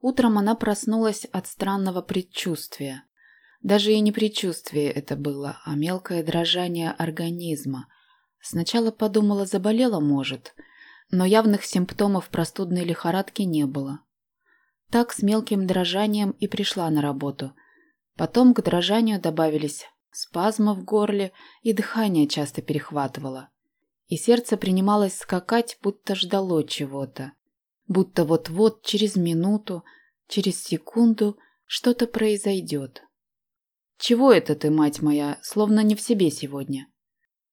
Утром она проснулась от странного предчувствия. Даже и не предчувствие это было, а мелкое дрожание организма. Сначала подумала, заболела, может, но явных симптомов простудной лихорадки не было. Так с мелким дрожанием и пришла на работу. Потом к дрожанию добавились спазмы в горле и дыхание часто перехватывало. И сердце принималось скакать, будто ждало чего-то будто вот-вот через минуту, через секунду что-то произойдет. «Чего это ты, мать моя, словно не в себе сегодня?»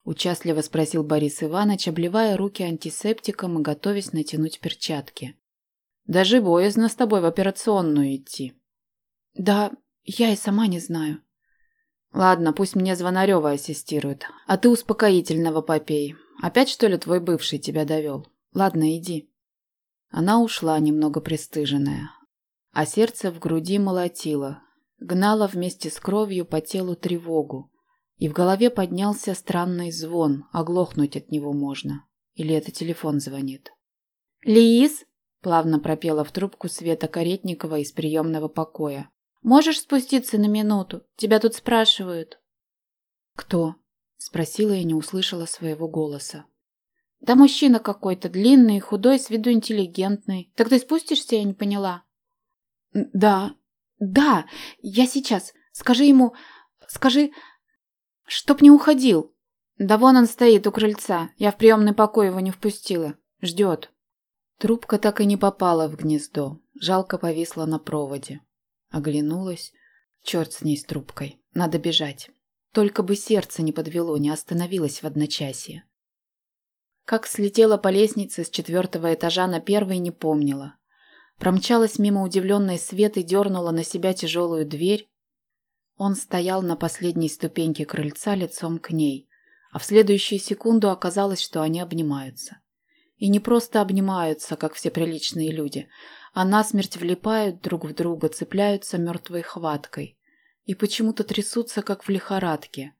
Участливо спросил Борис Иванович, обливая руки антисептиком и готовясь натянуть перчатки. «Даже боязно с тобой в операционную идти». «Да, я и сама не знаю». «Ладно, пусть мне Звонарева ассистирует, а ты успокоительного попей. Опять, что ли, твой бывший тебя довел? Ладно, иди». Она ушла немного пристыженная, а сердце в груди молотило, гнало вместе с кровью по телу тревогу, и в голове поднялся странный звон, оглохнуть от него можно. Или это телефон звонит. «Лиз?» – плавно пропела в трубку Света Каретникова из приемного покоя. «Можешь спуститься на минуту? Тебя тут спрашивают». «Кто?» – спросила и не услышала своего голоса. Да мужчина какой-то, длинный, худой, с виду интеллигентный. Так ты спустишься, я не поняла. Да, да, я сейчас. Скажи ему, скажи, чтоб не уходил. Да вон он стоит у крыльца. Я в приемный покой его не впустила. Ждет. Трубка так и не попала в гнездо. Жалко повисла на проводе. Оглянулась. Черт с ней с трубкой. Надо бежать. Только бы сердце не подвело, не остановилось в одночасье. Как слетела по лестнице с четвертого этажа на первый, не помнила. Промчалась мимо удивленной Светы, дернула на себя тяжелую дверь. Он стоял на последней ступеньке крыльца лицом к ней, а в следующую секунду оказалось, что они обнимаются. И не просто обнимаются, как все приличные люди, а насмерть влипают друг в друга, цепляются мертвой хваткой. И почему-то трясутся, как в лихорадке.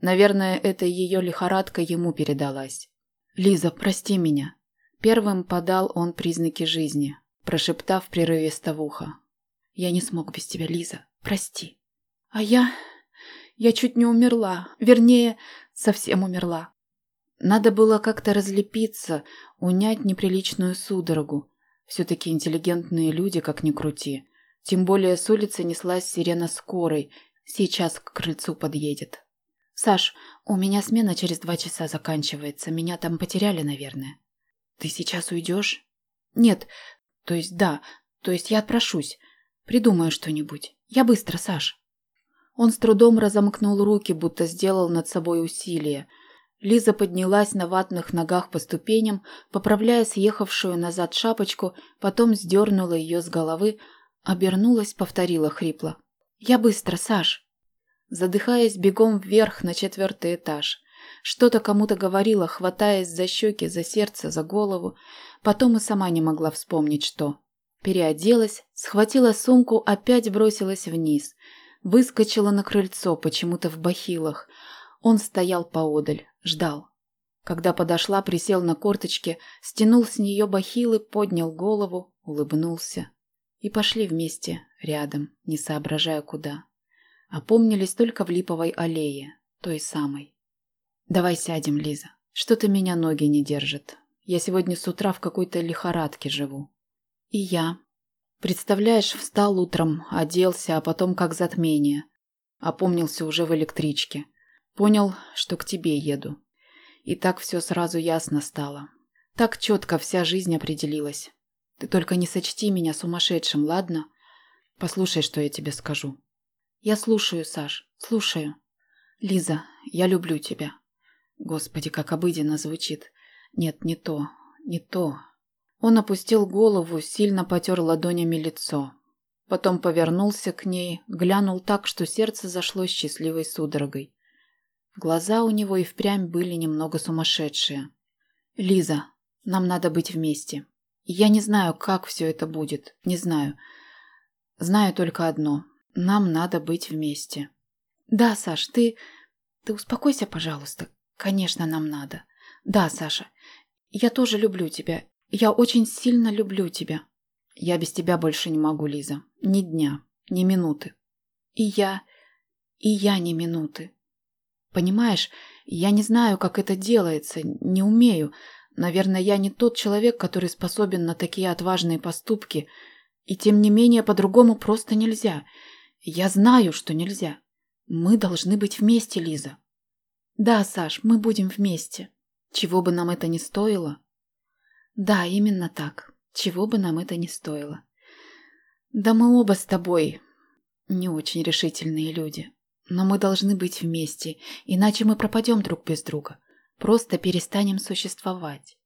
Наверное, это ее лихорадка ему передалась. «Лиза, прости меня». Первым подал он признаки жизни, прошептав прерывисто в ухо. «Я не смог без тебя, Лиза. Прости». «А я... я чуть не умерла. Вернее, совсем умерла». Надо было как-то разлепиться, унять неприличную судорогу. Все-таки интеллигентные люди, как ни крути. Тем более с улицы неслась сирена скорой. Сейчас к крыльцу подъедет. «Саш, у меня смена через два часа заканчивается. Меня там потеряли, наверное». «Ты сейчас уйдешь?» «Нет. То есть да. То есть я отпрошусь. Придумаю что-нибудь. Я быстро, Саш». Он с трудом разомкнул руки, будто сделал над собой усилие. Лиза поднялась на ватных ногах по ступеням, поправляя съехавшую назад шапочку, потом сдернула ее с головы, обернулась, повторила хрипло. «Я быстро, Саш» задыхаясь бегом вверх на четвертый этаж. Что-то кому-то говорила, хватаясь за щеки, за сердце, за голову. Потом и сама не могла вспомнить, что. Переоделась, схватила сумку, опять бросилась вниз. Выскочила на крыльцо, почему-то в бахилах. Он стоял поодаль, ждал. Когда подошла, присел на корточки, стянул с нее бахилы, поднял голову, улыбнулся. И пошли вместе, рядом, не соображая куда. Опомнились только в липовой аллее, той самой. «Давай сядем, Лиза. Что-то меня ноги не держат. Я сегодня с утра в какой-то лихорадке живу». «И я». Представляешь, встал утром, оделся, а потом как затмение. Опомнился уже в электричке. Понял, что к тебе еду. И так все сразу ясно стало. Так четко вся жизнь определилась. Ты только не сочти меня сумасшедшим, ладно? Послушай, что я тебе скажу. Я слушаю, Саш, слушаю. Лиза, я люблю тебя. Господи, как обыденно звучит. Нет, не то, не то. Он опустил голову, сильно потер ладонями лицо. Потом повернулся к ней, глянул так, что сердце зашло счастливой судорогой. Глаза у него и впрямь были немного сумасшедшие. «Лиза, нам надо быть вместе. Я не знаю, как все это будет, не знаю. Знаю только одно. Нам надо быть вместе. Да, Саш, ты... Ты успокойся, пожалуйста. Конечно, нам надо. Да, Саша, я тоже люблю тебя. Я очень сильно люблю тебя. Я без тебя больше не могу, Лиза. Ни дня, ни минуты. И я... и я ни минуты. Понимаешь, я не знаю, как это делается, не умею. Наверное, я не тот человек, который способен на такие отважные поступки. И тем не менее, по-другому просто нельзя. Я знаю, что нельзя. Мы должны быть вместе, Лиза. Да, Саш, мы будем вместе. Чего бы нам это ни стоило. Да, именно так. Чего бы нам это ни стоило. Да мы оба с тобой не очень решительные люди. Но мы должны быть вместе, иначе мы пропадем друг без друга. Просто перестанем существовать.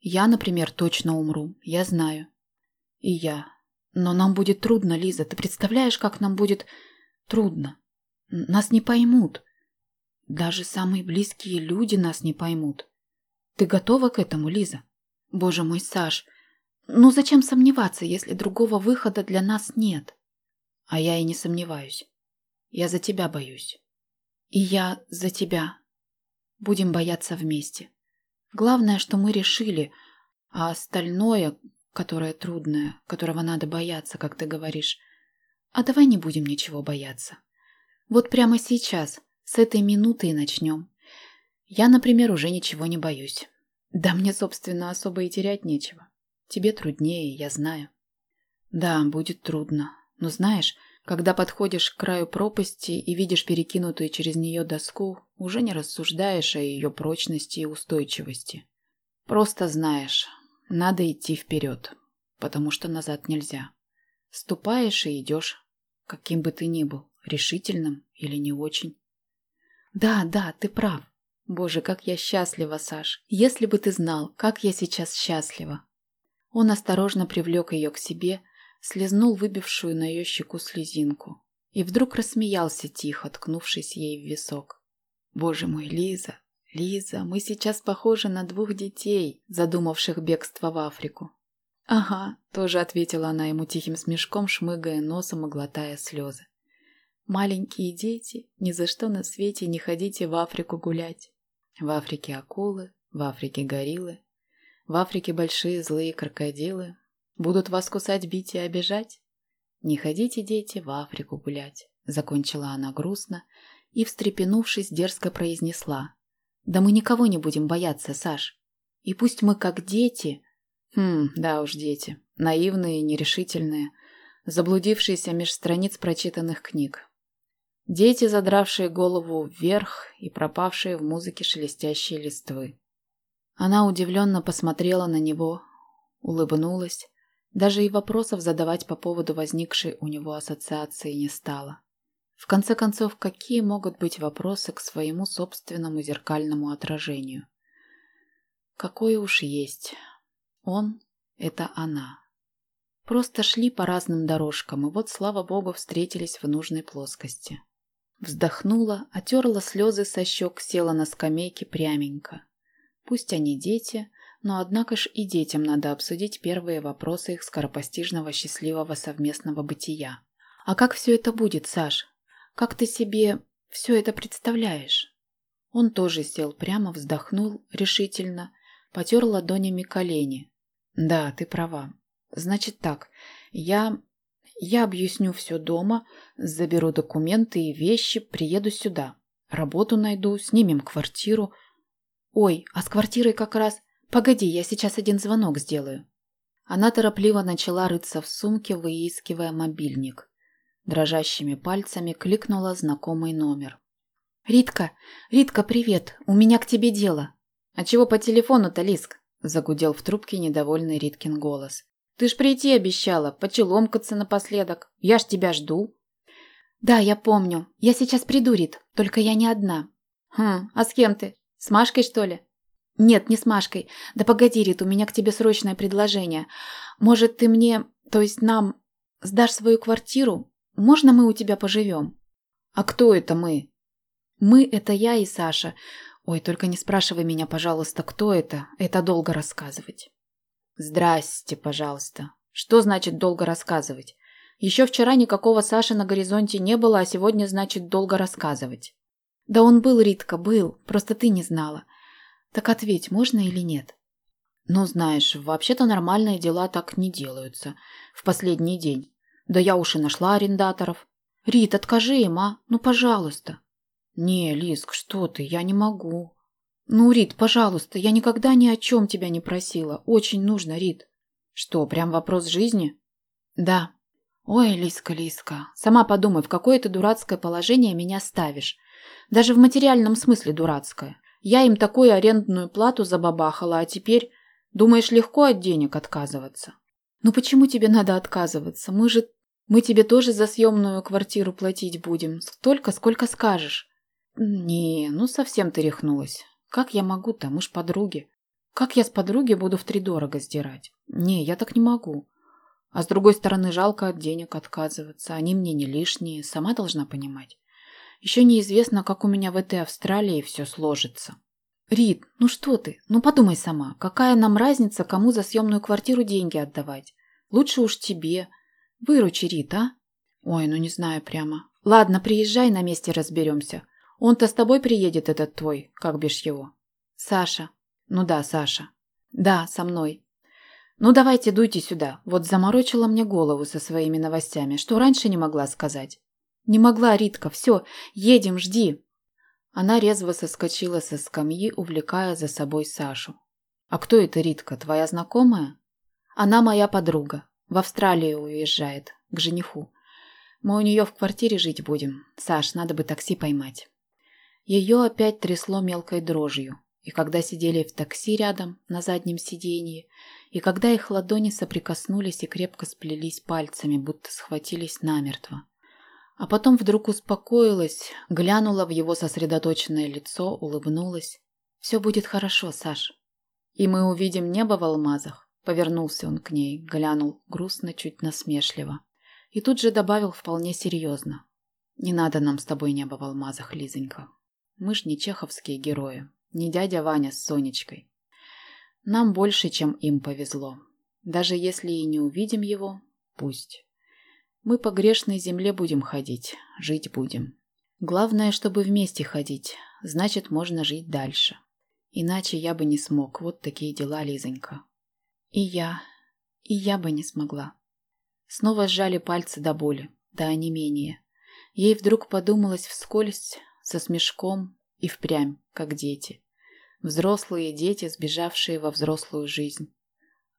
Я, например, точно умру, я знаю. И я. Но нам будет трудно, Лиза. Ты представляешь, как нам будет трудно? Нас не поймут. Даже самые близкие люди нас не поймут. Ты готова к этому, Лиза? Боже мой, Саш, ну зачем сомневаться, если другого выхода для нас нет? А я и не сомневаюсь. Я за тебя боюсь. И я за тебя. Будем бояться вместе. Главное, что мы решили, а остальное, которое трудное, которого надо бояться, как ты говоришь, а давай не будем ничего бояться. Вот прямо сейчас, с этой минуты и начнем. Я, например, уже ничего не боюсь. Да мне, собственно, особо и терять нечего. Тебе труднее, я знаю. Да, будет трудно. Но знаешь, когда подходишь к краю пропасти и видишь перекинутую через нее доску, уже не рассуждаешь о ее прочности и устойчивости. Просто знаешь, надо идти вперед, потому что назад нельзя. Ступаешь и идешь, каким бы ты ни был, решительным или не очень. Да, да, ты прав. Боже, как я счастлива, Саш. Если бы ты знал, как я сейчас счастлива. Он осторожно привлек ее к себе, слезнул выбившую на ее щеку слезинку и вдруг рассмеялся тихо, ткнувшись ей в висок. «Боже мой, Лиза, Лиза, мы сейчас похожи на двух детей, задумавших бегство в Африку». «Ага», – тоже ответила она ему тихим смешком, шмыгая носом и глотая слезы. «Маленькие дети, ни за что на свете не ходите в Африку гулять. В Африке акулы, в Африке гориллы, в Африке большие злые крокодилы, Будут вас кусать, бить и обижать? Не ходите, дети, в Африку гулять, закончила она грустно и, встрепенувшись, дерзко произнесла. Да мы никого не будем бояться, Саш. И пусть мы как дети... Хм, да уж дети. Наивные, нерешительные, заблудившиеся меж страниц прочитанных книг. Дети, задравшие голову вверх и пропавшие в музыке шелестящие листвы. Она удивленно посмотрела на него, улыбнулась даже и вопросов задавать по поводу возникшей у него ассоциации не стало. В конце концов, какие могут быть вопросы к своему собственному зеркальному отражению? Какое уж есть. Он – это она. Просто шли по разным дорожкам, и вот, слава богу, встретились в нужной плоскости. Вздохнула, отерла слезы со щек, села на скамейке пряменько. Пусть они дети, но однако ж и детям надо обсудить первые вопросы их скоропостижного счастливого совместного бытия. А как все это будет, Саш? Как ты себе все это представляешь? Он тоже сел прямо, вздохнул решительно, потер ладонями колени. Да, ты права. Значит так, я... Я объясню все дома, заберу документы и вещи, приеду сюда. Работу найду, снимем квартиру. Ой, а с квартирой как раз... «Погоди, я сейчас один звонок сделаю». Она торопливо начала рыться в сумке, выискивая мобильник. Дрожащими пальцами кликнула знакомый номер. «Ритка! Ритка, привет! У меня к тебе дело!» «А чего по телефону-то, Лиск?» – загудел в трубке недовольный Риткин голос. «Ты ж прийти обещала, почеломкаться напоследок. Я ж тебя жду». «Да, я помню. Я сейчас приду, Рит, только я не одна». «Хм, а с кем ты? С Машкой, что ли?» «Нет, не с Машкой. Да погоди, Рит, у меня к тебе срочное предложение. Может, ты мне, то есть нам, сдашь свою квартиру? Можно мы у тебя поживем?» «А кто это мы?» «Мы – это я и Саша. Ой, только не спрашивай меня, пожалуйста, кто это. Это долго рассказывать». «Здрасте, пожалуйста. Что значит долго рассказывать? Еще вчера никакого Саши на горизонте не было, а сегодня значит долго рассказывать». «Да он был, Ритка, был. Просто ты не знала. Так ответь, можно или нет? Ну, знаешь, вообще-то нормальные дела так не делаются. В последний день. Да я уж и нашла арендаторов. Рит, откажи им, а? Ну, пожалуйста. Не, Лиск, что ты, я не могу. Ну, Рит, пожалуйста, я никогда ни о чем тебя не просила. Очень нужно, Рит. Что, прям вопрос жизни? Да. Ой, Лиска, Лиска, сама подумай, в какое ты дурацкое положение меня ставишь. Даже в материальном смысле дурацкое. Я им такую арендную плату забабахала, а теперь... Думаешь, легко от денег отказываться? Ну почему тебе надо отказываться? Мы же... Мы тебе тоже за съемную квартиру платить будем. Столько, сколько скажешь. Не, ну совсем ты рехнулась. Как я могу-то? Мы ж подруги. Как я с подруги буду втридорого сдирать? Не, я так не могу. А с другой стороны, жалко от денег отказываться. Они мне не лишние, сама должна понимать. Еще неизвестно, как у меня в этой Австралии все сложится. Рит, ну что ты? Ну подумай сама. Какая нам разница, кому за съемную квартиру деньги отдавать? Лучше уж тебе. Выручи, Рит, а? Ой, ну не знаю прямо. Ладно, приезжай, на месте разберемся. Он-то с тобой приедет, этот твой, как бишь его? Саша. Ну да, Саша. Да, со мной. Ну давайте дуйте сюда. Вот заморочила мне голову со своими новостями, что раньше не могла сказать. Не могла, Ритка, все, едем, жди. Она резво соскочила со скамьи, увлекая за собой Сашу. А кто это Ритка, твоя знакомая? Она моя подруга. В Австралию уезжает, к жениху. Мы у нее в квартире жить будем. Саш, надо бы такси поймать. Ее опять трясло мелкой дрожью, и когда сидели в такси рядом, на заднем сиденье, и когда их ладони соприкоснулись и крепко сплелись пальцами, будто схватились намертво. А потом вдруг успокоилась, глянула в его сосредоточенное лицо, улыбнулась. «Все будет хорошо, Саш. И мы увидим небо в алмазах». Повернулся он к ней, глянул грустно, чуть насмешливо. И тут же добавил вполне серьезно. «Не надо нам с тобой небо в алмазах, Лизонька. Мы ж не чеховские герои, не дядя Ваня с Сонечкой. Нам больше, чем им повезло. Даже если и не увидим его, пусть. Мы по грешной земле будем ходить, жить будем. Главное, чтобы вместе ходить, значит, можно жить дальше. Иначе я бы не смог, вот такие дела, Лизонька. И я, и я бы не смогла. Снова сжали пальцы до боли, до онемения. Ей вдруг подумалось вскользь, со смешком и впрямь, как дети. Взрослые дети, сбежавшие во взрослую жизнь.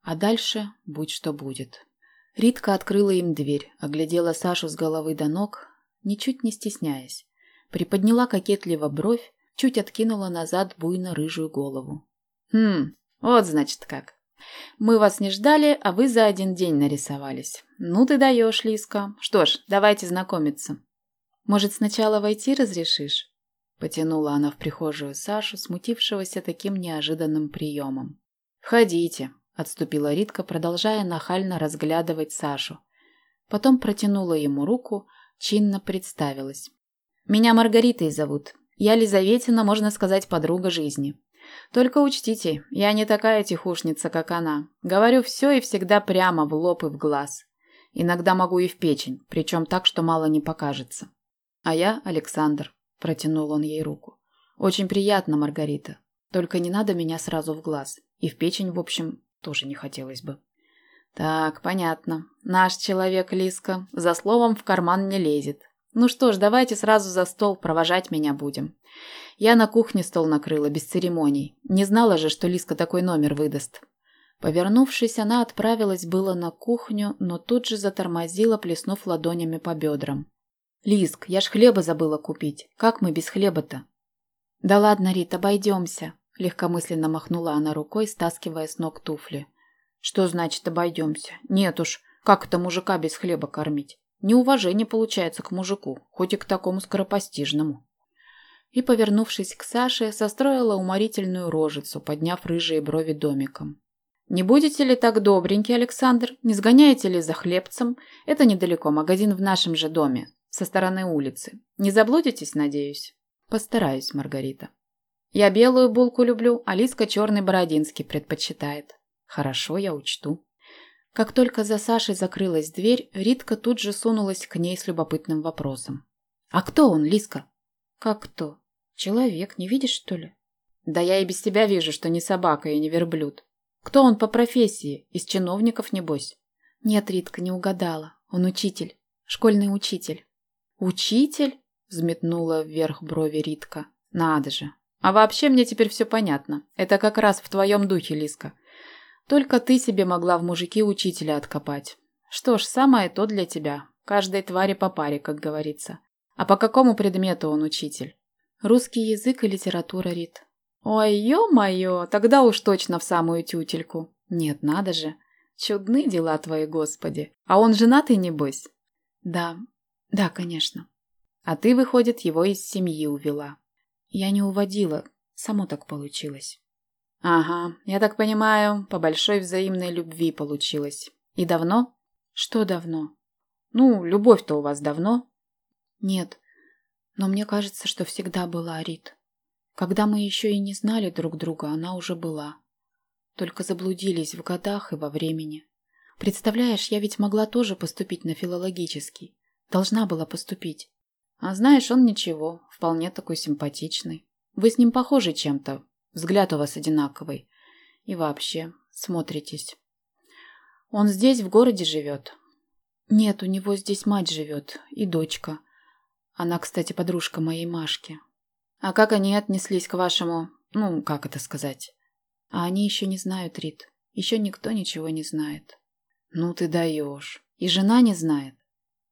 А дальше будь что будет. Ритка открыла им дверь, оглядела Сашу с головы до ног, ничуть не стесняясь. Приподняла кокетливо бровь, чуть откинула назад буйно-рыжую голову. «Хм, вот значит как. Мы вас не ждали, а вы за один день нарисовались. Ну ты даешь, Лиска. Что ж, давайте знакомиться. Может, сначала войти разрешишь?» Потянула она в прихожую Сашу, смутившегося таким неожиданным приемом. «Входите», — отступила Ритка, продолжая нахально разглядывать Сашу. Потом протянула ему руку, чинно представилась. «Меня Маргаритой зовут. Я Лизаветина, можно сказать, подруга жизни. Только учтите, я не такая тихушница, как она. Говорю все и всегда прямо в лоб и в глаз. Иногда могу и в печень, причем так, что мало не покажется. А я Александр. Протянул он ей руку. Очень приятно, Маргарита. Только не надо меня сразу в глаз. И в печень, в общем, тоже не хотелось бы. Так, понятно. Наш человек, Лиска, за словом в карман не лезет. Ну что ж, давайте сразу за стол провожать меня будем. Я на кухне стол накрыла, без церемоний. Не знала же, что Лиска такой номер выдаст. Повернувшись, она отправилась было на кухню, но тут же затормозила, плеснув ладонями по бедрам. «Лиск, я ж хлеба забыла купить. Как мы без хлеба-то?» «Да ладно, Рит, обойдемся», – легкомысленно махнула она рукой, стаскивая с ног туфли. «Что значит обойдемся? Нет уж, как это мужика без хлеба кормить? Неуважение получается к мужику, хоть и к такому скоропостижному». И, повернувшись к Саше, состроила уморительную рожицу, подняв рыжие брови домиком. «Не будете ли так добренький, Александр? Не сгоняете ли за хлебцем? Это недалеко, магазин в нашем же доме со стороны улицы. Не заблудитесь, надеюсь? Постараюсь, Маргарита. Я белую булку люблю, а Лиска черный бородинский предпочитает. Хорошо, я учту. Как только за Сашей закрылась дверь, Ритка тут же сунулась к ней с любопытным вопросом. «А кто он, Лиска?» «Как кто? Человек, не видишь, что ли?» «Да я и без тебя вижу, что не собака и не верблюд. Кто он по профессии? Из чиновников, небось?» «Нет, Ритка, не угадала. Он учитель. Школьный учитель». «Учитель?» – взметнула вверх брови Ритка. «Надо же. А вообще мне теперь все понятно. Это как раз в твоем духе, Лиска. Только ты себе могла в мужики учителя откопать. Что ж, самое то для тебя. Каждой твари по паре, как говорится. А по какому предмету он учитель? Русский язык и литература, Рит. Ой, ё-моё, тогда уж точно в самую тютельку. Нет, надо же. Чудны дела твои, Господи. А он женатый, небось? Да, да, конечно. А ты, выходит, его из семьи увела. Я не уводила, само так получилось. Ага, я так понимаю, по большой взаимной любви получилось. И давно? Что давно? Ну, любовь-то у вас давно? Нет, но мне кажется, что всегда была, Рит. Когда мы еще и не знали друг друга, она уже была. Только заблудились в годах и во времени. Представляешь, я ведь могла тоже поступить на филологический. Должна была поступить. А знаешь, он ничего, вполне такой симпатичный. Вы с ним похожи чем-то. Взгляд у вас одинаковый. И вообще, смотритесь. Он здесь, в городе, живет? Нет, у него здесь мать живет и дочка. Она, кстати, подружка моей Машки. А как они отнеслись к вашему... Ну, как это сказать? А они еще не знают, Рит. Еще никто ничего не знает. Ну ты даешь. И жена не знает?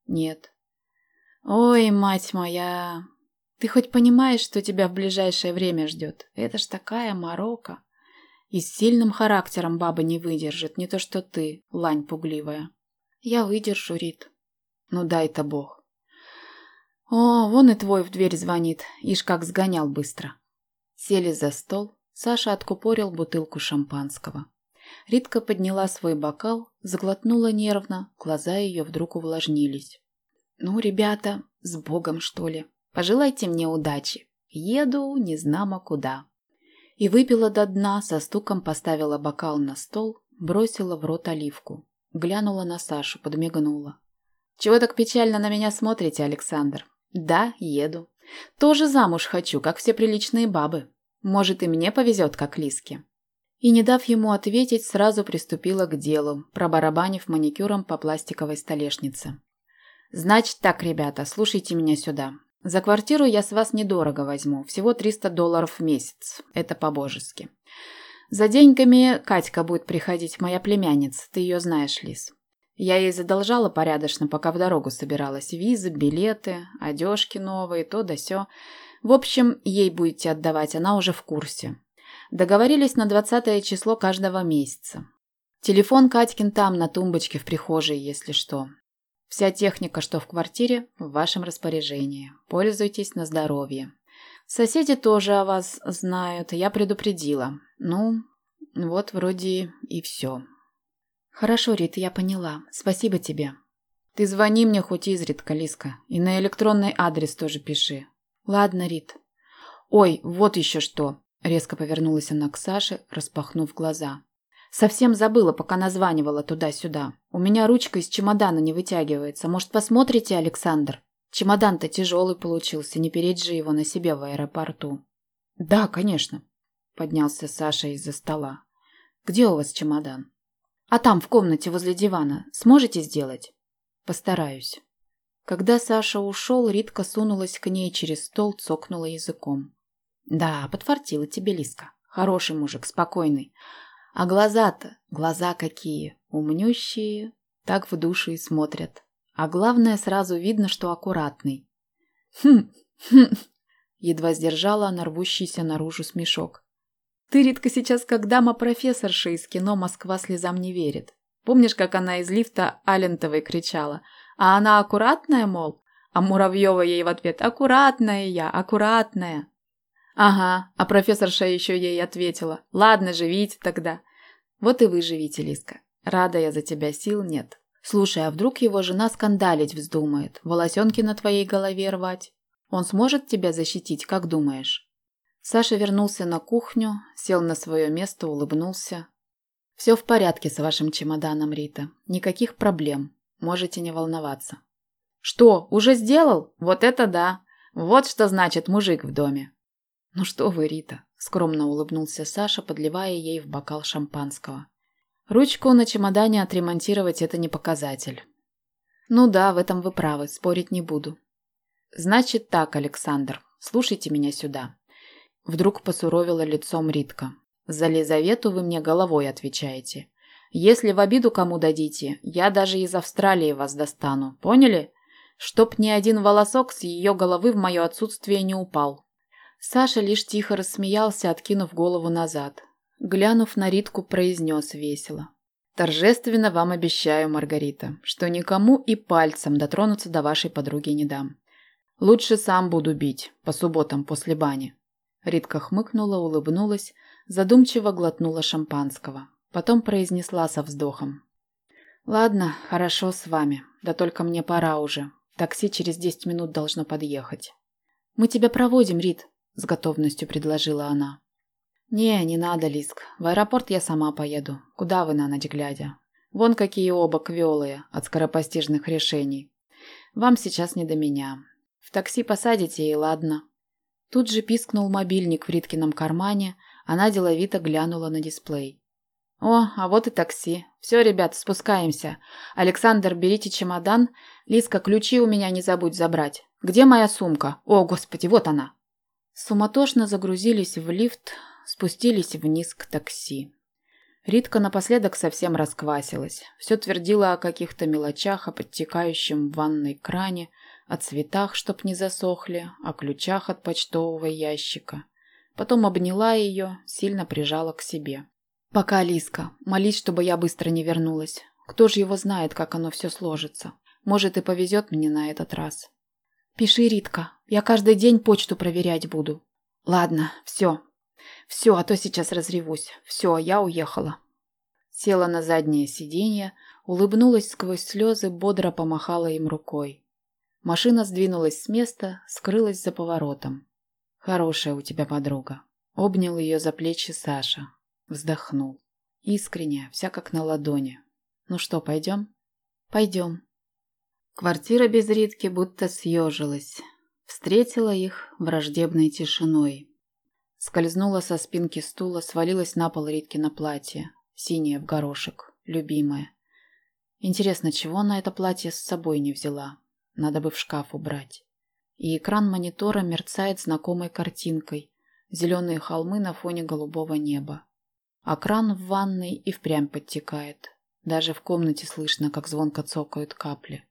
Нет. Ой, мать моя. Ты хоть понимаешь, что тебя в ближайшее время ждет? Это ж такая морока. И с сильным характером баба не выдержит, не то что ты, лань пугливая. Я выдержу, Рит. Ну дай-то бог. О, вон и твой в дверь звонит, ишь как сгонял быстро. Сели за стол, Саша откупорил бутылку шампанского. Ритка подняла свой бокал, заглотнула нервно, глаза ее вдруг увлажнились. «Ну, ребята, с Богом, что ли? Пожелайте мне удачи. Еду незнамо куда» и выпила до дна, со стуком поставила бокал на стол, бросила в рот оливку. Глянула на Сашу, подмигнула. «Чего так печально на меня смотрите, Александр?» «Да, еду. Тоже замуж хочу, как все приличные бабы. Может, и мне повезет, как Лиске». И, не дав ему ответить, сразу приступила к делу, пробарабанив маникюром по пластиковой столешнице. «Значит так, ребята, слушайте меня сюда. За квартиру я с вас недорого возьму, всего 300 долларов в месяц. Это по-божески. За деньгами Катька будет приходить, моя племянница, ты ее знаешь, Лис. Я ей задолжала порядочно, пока в дорогу собиралась. Визы, билеты, одежки новые, то да сё. В общем, ей будете отдавать, она уже в курсе. Договорились на 20 число каждого месяца. Телефон Катькин там, на тумбочке в прихожей, если что. Вся техника, что в квартире, в вашем распоряжении. Пользуйтесь на здоровье. Соседи тоже о вас знают, я предупредила. Ну, вот вроде и все. Хорошо, Рит, я поняла. Спасибо тебе. Ты звони мне хоть изредка, Лиска, и на электронный адрес тоже пиши. Ладно, Рит. Ой, вот еще что. Резко повернулась она к Саше, распахнув глаза. Совсем забыла, пока названивала туда-сюда. У меня ручка из чемодана не вытягивается. Может, посмотрите, Александр? Чемодан-то тяжелый получился, не переть же его на себе в аэропорту. Да, конечно, поднялся Саша из-за стола. Где у вас чемодан? А там, в комнате возле дивана. Сможете сделать? Постараюсь. Когда Саша ушел, Ритка сунулась к ней через стол, цокнула языком. Да, подфартила тебе Лиска. Хороший мужик, спокойный. А глаза-то, глаза какие, умнющие, так в душу и смотрят. А главное, сразу видно, что аккуратный. Хм, хм, едва сдержала она рвущийся наружу смешок. Ты, Ритка, сейчас как дама-профессорша из кино «Москва слезам не верит». Помнишь, как она из лифта Алентовой кричала? А она аккуратная, мол? А Муравьева ей в ответ «Аккуратная я, аккуратная». Ага, а профессорша еще ей ответила. Ладно, живите тогда. Вот и вы живите, Лиска. Рада я за тебя, сил нет. Слушай, а вдруг его жена скандалить вздумает, волосенки на твоей голове рвать? Он сможет тебя защитить, как думаешь? Саша вернулся на кухню, сел на свое место, улыбнулся. Все в порядке с вашим чемоданом, Рита. Никаких проблем. Можете не волноваться. Что, уже сделал? Вот это да. Вот что значит мужик в доме. «Ну что вы, Рита?» – скромно улыбнулся Саша, подливая ей в бокал шампанского. Ручку на чемодане отремонтировать – это не показатель. Ну да, в этом вы правы, спорить не буду. Значит так, Александр, слушайте меня сюда. Вдруг посуровило лицом Ритка. За Лизавету вы мне головой отвечаете. Если в обиду кому дадите, я даже из Австралии вас достану. Поняли? Чтоб ни один волосок с ее головы в мое отсутствие не упал. Саша лишь тихо рассмеялся, откинув голову назад. Глянув на Ритку, произнес весело. «Торжественно вам обещаю, Маргарита, что никому и пальцем дотронуться до вашей подруги не дам. Лучше сам буду бить, по субботам после бани». Ритка хмыкнула, улыбнулась, задумчиво глотнула шампанского. Потом произнесла со вздохом. «Ладно, хорошо с вами. Да только мне пора уже. Такси через десять минут должно подъехать». «Мы тебя проводим, Рит», – с готовностью предложила она. «Не, не надо, Лиск. В аэропорт я сама поеду. Куда вы на ночь глядя? Вон какие оба квелые от скоропостижных решений. Вам сейчас не до меня. В такси посадите и ладно». Тут же пискнул мобильник в Риткином кармане, она деловито глянула на дисплей. «О, а вот и такси. Все, ребят, спускаемся. Александр, берите чемодан. Лиска, ключи у меня не забудь забрать. Где моя сумка? О, господи, вот она!» Суматошно загрузились в лифт, спустились вниз к такси. Ритка напоследок совсем расквасилась. Все твердила о каких-то мелочах, о подтекающем в ванной кране, о цветах, чтоб не засохли, о ключах от почтового ящика. Потом обняла ее, сильно прижала к себе. «Пока, Лиска. Молись, чтобы я быстро не вернулась. Кто же его знает, как оно все сложится. Может, и повезет мне на этот раз». «Пиши, Ритка. Я каждый день почту проверять буду». «Ладно, все. Все, а то сейчас разревусь. Все, я уехала». Села на заднее сиденье, улыбнулась сквозь слезы, бодро помахала им рукой. Машина сдвинулась с места, скрылась за поворотом. «Хорошая у тебя подруга». Обнял ее за плечи Саша, Вздохнул. Искренне, вся как на ладони. Ну что, пойдем? Пойдем. Квартира без Ритки будто съежилась. Встретила их враждебной тишиной. Скользнула со спинки стула, свалилась на пол Риткино платье. Синее в горошек. Любимое. Интересно, чего она это платье с собой не взяла? Надо бы в шкаф убрать. И экран монитора мерцает знакомой картинкой. Зеленые холмы на фоне голубого неба. А кран в ванной и впрямь подтекает. Даже в комнате слышно, как звонко цокают капли.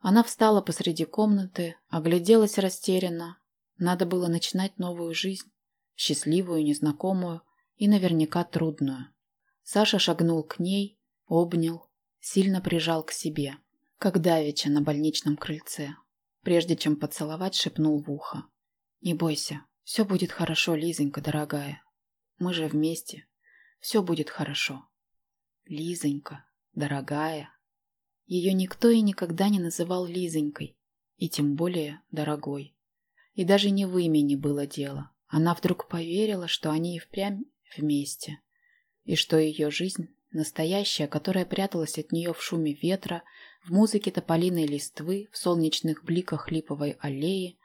Она встала посреди комнаты, огляделась растерянно. Надо было начинать новую жизнь, счастливую, незнакомую и наверняка трудную. Саша шагнул к ней, обнял, сильно прижал к себе, как давеча на больничном крыльце. Прежде чем поцеловать, шепнул в ухо. «Не бойся, все будет хорошо, Лизонька, дорогая. Мы же вместе, все будет хорошо. Лизонька, дорогая. Ее никто и никогда не называл Лизонькой, и тем более дорогой. И даже не в имени было дело. Она вдруг поверила, что они и впрямь вместе, и что ее жизнь настоящая, которая пряталась от нее в шуме ветра, в музыке тополиной листвы, в солнечных бликах липовой аллеи,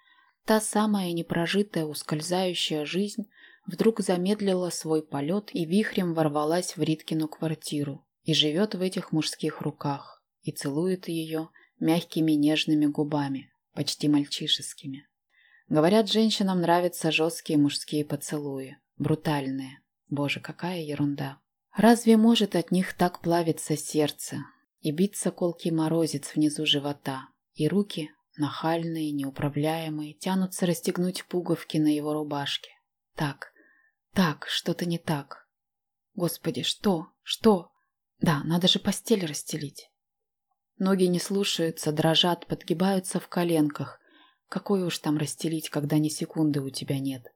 та самая непрожитая ускользающая жизнь, вдруг замедлила свой полет и вихрем ворвалась в Риткину квартиру и живет в этих мужских руках и целует ее мягкими нежными губами, почти мальчишескими. Говорят, женщинам нравятся жесткие мужские поцелуи, брутальные. Боже, какая ерунда. Разве может от них так плавиться сердце и биться колкий морозец внизу живота, и руки, нахальные, неуправляемые, тянутся расстегнуть пуговки на его рубашке? Так, так, что-то не так. Господи, что? Что? Да, надо же постель расстелить. Ноги не слушаются, дрожат, подгибаются в коленках. Какое уж там расстелить, когда ни секунды у тебя нет.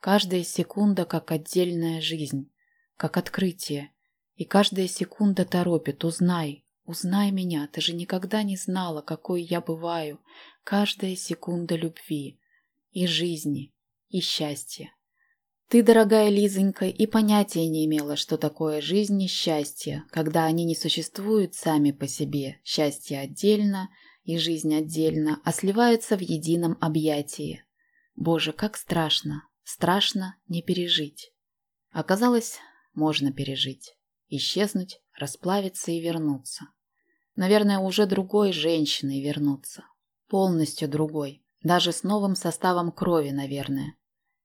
Каждая секунда как отдельная жизнь, как открытие. И каждая секунда торопит. Узнай, узнай меня. Ты же никогда не знала, какой я бываю. Каждая секунда любви и жизни, и счастья. Ты, дорогая Лизонька, и понятия не имела, что такое жизнь и счастье, когда они не существуют сами по себе, счастье отдельно и жизнь отдельно, а сливаются в едином объятии. Боже, как страшно, страшно не пережить. Оказалось, можно пережить, исчезнуть, расплавиться и вернуться. Наверное, уже другой женщиной вернуться. Полностью другой. Даже с новым составом крови, наверное.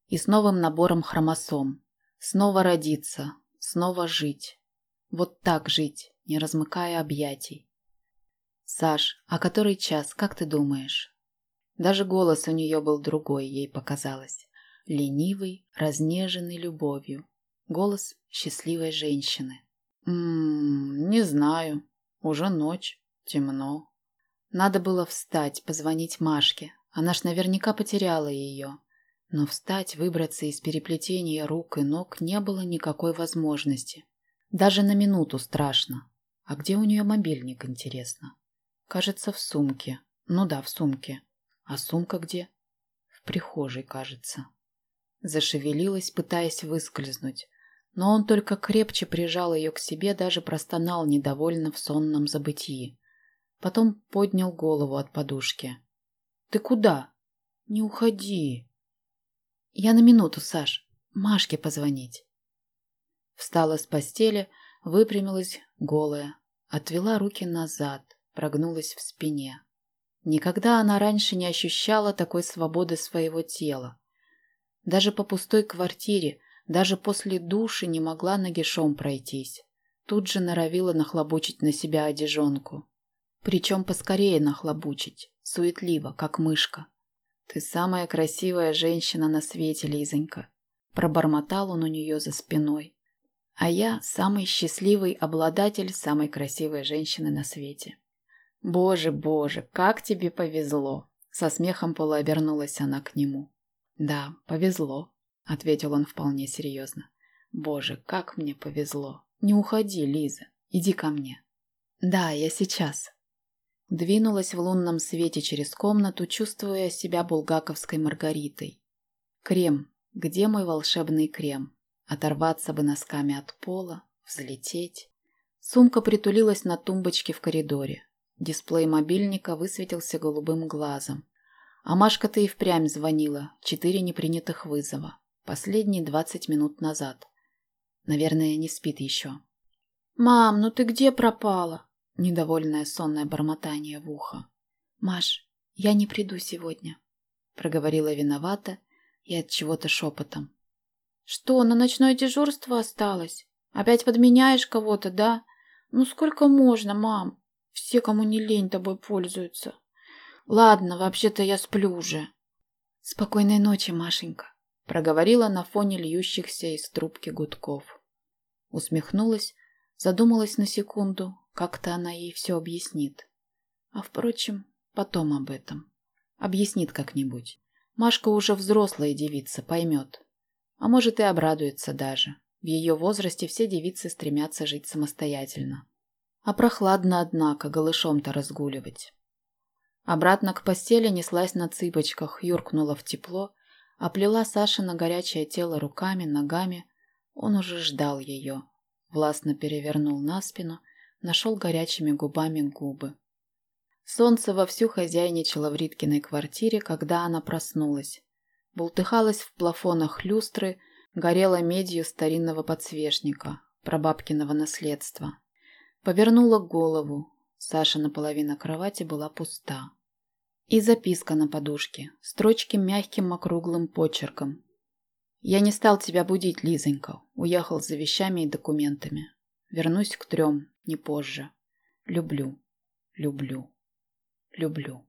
И с новым набором хромосом. Снова родиться. Снова жить. Вот так жить, не размыкая объятий. «Саш, а который час, как ты думаешь?» Даже голос у нее был другой, ей показалось. Ленивый, разнеженный любовью. Голос счастливой женщины. «Ммм, не знаю. Уже ночь. Темно. Надо было встать, позвонить Машке. Она ж наверняка потеряла ее. Но встать, выбраться из переплетения рук и ног не было никакой возможности. Даже на минуту страшно. А где у нее мобильник, интересно? Кажется, в сумке. Ну да, в сумке. А сумка где? В прихожей, кажется. Зашевелилась, пытаясь выскользнуть. Но он только крепче прижал ее к себе, даже простонал недовольно в сонном забытии. Потом поднял голову от подушки. «Ты куда?» «Не уходи». «Я на минуту, Саш. Машке позвонить». Встала с постели, выпрямилась голая, отвела руки назад, прогнулась в спине. Никогда она раньше не ощущала такой свободы своего тела. Даже по пустой квартире, даже после души не могла нагишом пройтись. Тут же норовила нахлобучить на себя одежонку. Причем поскорее нахлобучить, суетливо, как мышка. «Ты самая красивая женщина на свете, Лизонька», – пробормотал он у нее за спиной. «А я самый счастливый обладатель самой красивой женщины на свете». «Боже, боже, как тебе повезло!» Со смехом полуобернулась она к нему. «Да, повезло», — ответил он вполне серьезно. «Боже, как мне повезло! Не уходи, Лиза, иди ко мне». «Да, я сейчас». Двинулась в лунном свете через комнату, чувствуя себя булгаковской Маргаритой. «Крем, где мой волшебный крем? Оторваться бы носками от пола, взлететь». Сумка притулилась на тумбочке в коридоре. Дисплей мобильника высветился голубым глазом. А Машка-то и впрямь звонила. Четыре непринятых вызова. Последний двадцать минут назад. Наверное, не спит еще. «Мам, ну ты где пропала?» Недовольное сонное бормотание в ухо. «Маш, я не приду сегодня», — проговорила виновата и от чего-то шепотом. «Что, на ночное дежурство осталось? Опять подменяешь кого-то, да? Ну сколько можно, мам?» Все, кому не лень, тобой пользуются. Ладно, вообще-то я сплю уже. Спокойной ночи, Машенька, проговорила на фоне льющихся из трубки гудков. Усмехнулась, задумалась на секунду, как-то она ей все объяснит. А впрочем, потом об этом. Объяснит как-нибудь. Машка уже взрослая девица, поймет. А может и обрадуется даже. В ее возрасте все девицы стремятся жить самостоятельно. А прохладно, однако, голышом-то разгуливать. Обратно к постели неслась на цыпочках, юркнула в тепло, оплела Саша на горячее тело руками, ногами. Он уже ждал ее. Властно перевернул на спину, нашел горячими губами губы. Солнце вовсю хозяйничало в Риткиной квартире, когда она проснулась. Бултыхалась в плафонах люстры, горела медью старинного подсвечника, прабабкиного наследства. Повернула голову. Саша наполовину кровати была пуста. И записка на подушке, строчки мягким округлым почерком. «Я не стал тебя будить, Лизонька. Уехал за вещами и документами. Вернусь к трем, не позже. Люблю, люблю, люблю».